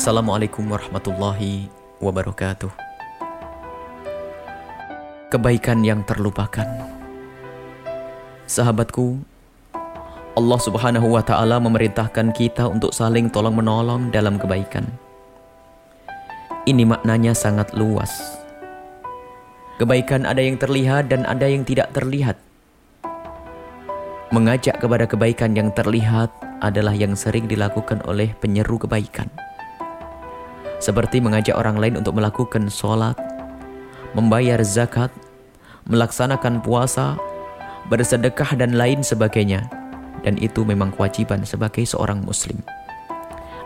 Assalamualaikum warahmatullahi wabarakatuh. Kebaikan yang terlupakan. Sahabatku, Allah Subhanahu wa taala memerintahkan kita untuk saling tolong-menolong dalam kebaikan. Ini maknanya sangat luas. Kebaikan ada yang terlihat dan ada yang tidak terlihat. Mengajak kepada kebaikan yang terlihat adalah yang sering dilakukan oleh penyeru kebaikan seperti mengajak orang lain untuk melakukan sholat, membayar zakat, melaksanakan puasa, bersedekah dan lain sebagainya. Dan itu memang kewajiban sebagai seorang muslim.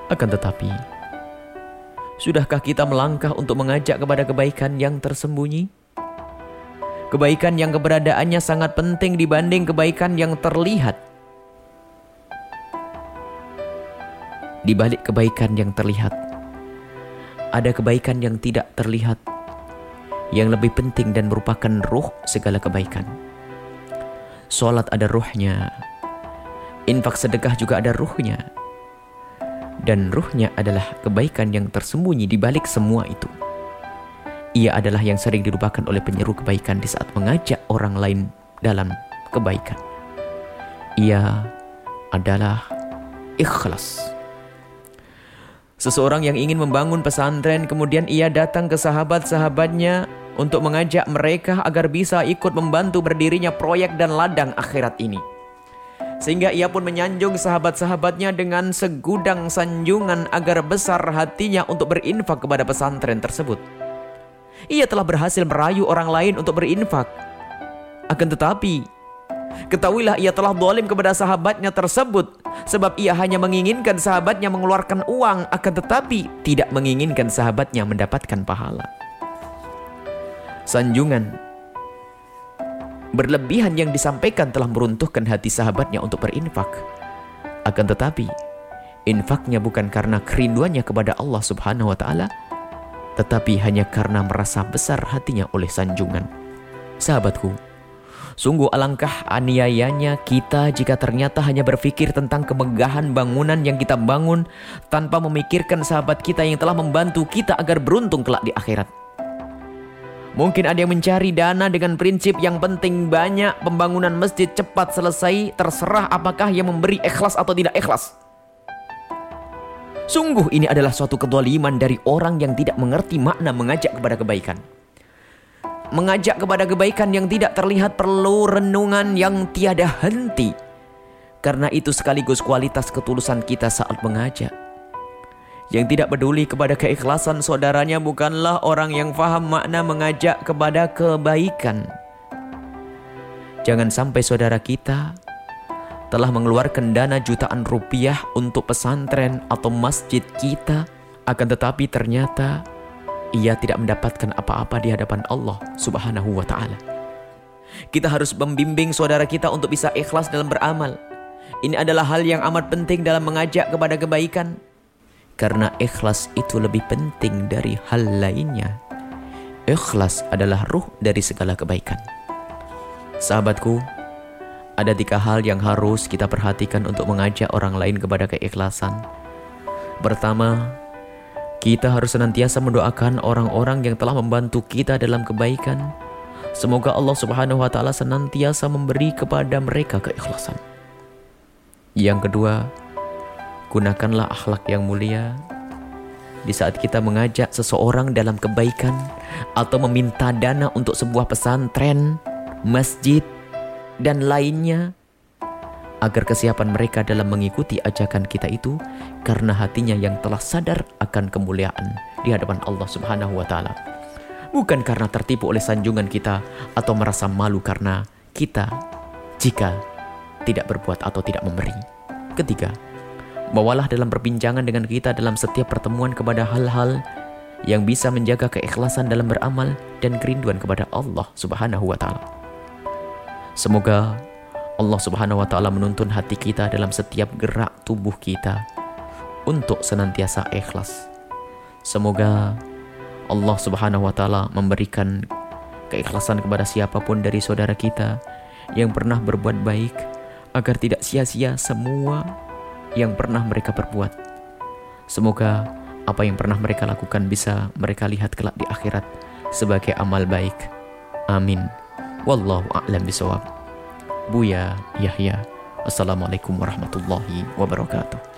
Akan tetapi, sudahkah kita melangkah untuk mengajak kepada kebaikan yang tersembunyi? Kebaikan yang keberadaannya sangat penting dibanding kebaikan yang terlihat. Di balik kebaikan yang terlihat, ada kebaikan yang tidak terlihat yang lebih penting dan merupakan ruh segala kebaikan. Salat ada ruhnya. Infak sedekah juga ada ruhnya. Dan ruhnya adalah kebaikan yang tersembunyi di balik semua itu. Ia adalah yang sering dilupakan oleh penyeru kebaikan di saat mengajak orang lain dalam kebaikan. Ia adalah ikhlas. Seseorang yang ingin membangun pesantren kemudian ia datang ke sahabat-sahabatnya untuk mengajak mereka agar bisa ikut membantu berdirinya proyek dan ladang akhirat ini. Sehingga ia pun menyanjung sahabat-sahabatnya dengan segudang sanjungan agar besar hatinya untuk berinfak kepada pesantren tersebut. Ia telah berhasil merayu orang lain untuk berinfak. Akan tetapi, Ketahuilah ia telah dolim kepada sahabatnya tersebut. Sebab ia hanya menginginkan sahabatnya mengeluarkan uang Akan tetapi tidak menginginkan sahabatnya mendapatkan pahala. Sanjungan. Berlebihan yang disampaikan telah meruntuhkan hati sahabatnya untuk berinfak. Akan tetapi Infaknya bukan karena kerinduannya kepada Allah subhanahu wa ta'ala Tetapi hanya karena merasa besar hatinya oleh sanjungan. Sahabatku Sungguh alangkah aniayanya kita jika ternyata hanya berpikir tentang kemegahan bangunan yang kita bangun tanpa memikirkan sahabat kita yang telah membantu kita agar beruntung kelak di akhirat. Mungkin ada yang mencari dana dengan prinsip yang penting banyak pembangunan masjid cepat selesai terserah apakah yang memberi ikhlas atau tidak ikhlas. Sungguh ini adalah suatu kedoliman dari orang yang tidak mengerti makna mengajak kepada kebaikan. Mengajak kepada kebaikan yang tidak terlihat perlu renungan yang tiada henti. Karena itu sekaligus kualitas ketulusan kita saat mengajak. Yang tidak peduli kepada keikhlasan saudaranya bukanlah orang yang faham makna mengajak kepada kebaikan. Jangan sampai saudara kita telah mengeluarkan dana jutaan rupiah untuk pesantren atau masjid kita, akan tetapi ternyata ia tidak mendapatkan apa-apa di hadapan Allah Subhanahu wa taala. Kita harus membimbing saudara kita untuk bisa ikhlas dalam beramal. Ini adalah hal yang amat penting dalam mengajak kepada kebaikan. Karena ikhlas itu lebih penting dari hal lainnya. Ikhlas adalah ruh dari segala kebaikan. Sahabatku, ada tiga hal yang harus kita perhatikan untuk mengajak orang lain kepada keikhlasan. Pertama, kita harus senantiasa mendoakan orang-orang yang telah membantu kita dalam kebaikan. Semoga Allah Subhanahu wa taala senantiasa memberi kepada mereka keikhlasan. Yang kedua, gunakanlah akhlak yang mulia di saat kita mengajak seseorang dalam kebaikan atau meminta dana untuk sebuah pesantren, masjid, dan lainnya agar kesiapan mereka dalam mengikuti ajakan kita itu karena hatinya yang telah sadar akan kemuliaan di hadapan Allah Subhanahu wa taala. Bukan karena tertipu oleh sanjungan kita atau merasa malu karena kita jika tidak berbuat atau tidak memberi. Ketiga, bawalah dalam perbincangan dengan kita dalam setiap pertemuan kepada hal-hal yang bisa menjaga keikhlasan dalam beramal dan kerinduan kepada Allah Subhanahu wa taala. Semoga Allah Subhanahu wa taala menuntun hati kita dalam setiap gerak tubuh kita untuk senantiasa ikhlas. Semoga Allah Subhanahu wa taala memberikan keikhlasan kepada siapa pun dari saudara kita yang pernah berbuat baik agar tidak sia-sia semua yang pernah mereka perbuat. Semoga apa yang pernah mereka lakukan bisa mereka lihat kelak di akhirat sebagai amal baik. Amin. Wallahu a'lam bisawab. Buya Yahya. Assalamualaikum warahmatullahi wabarakatuh.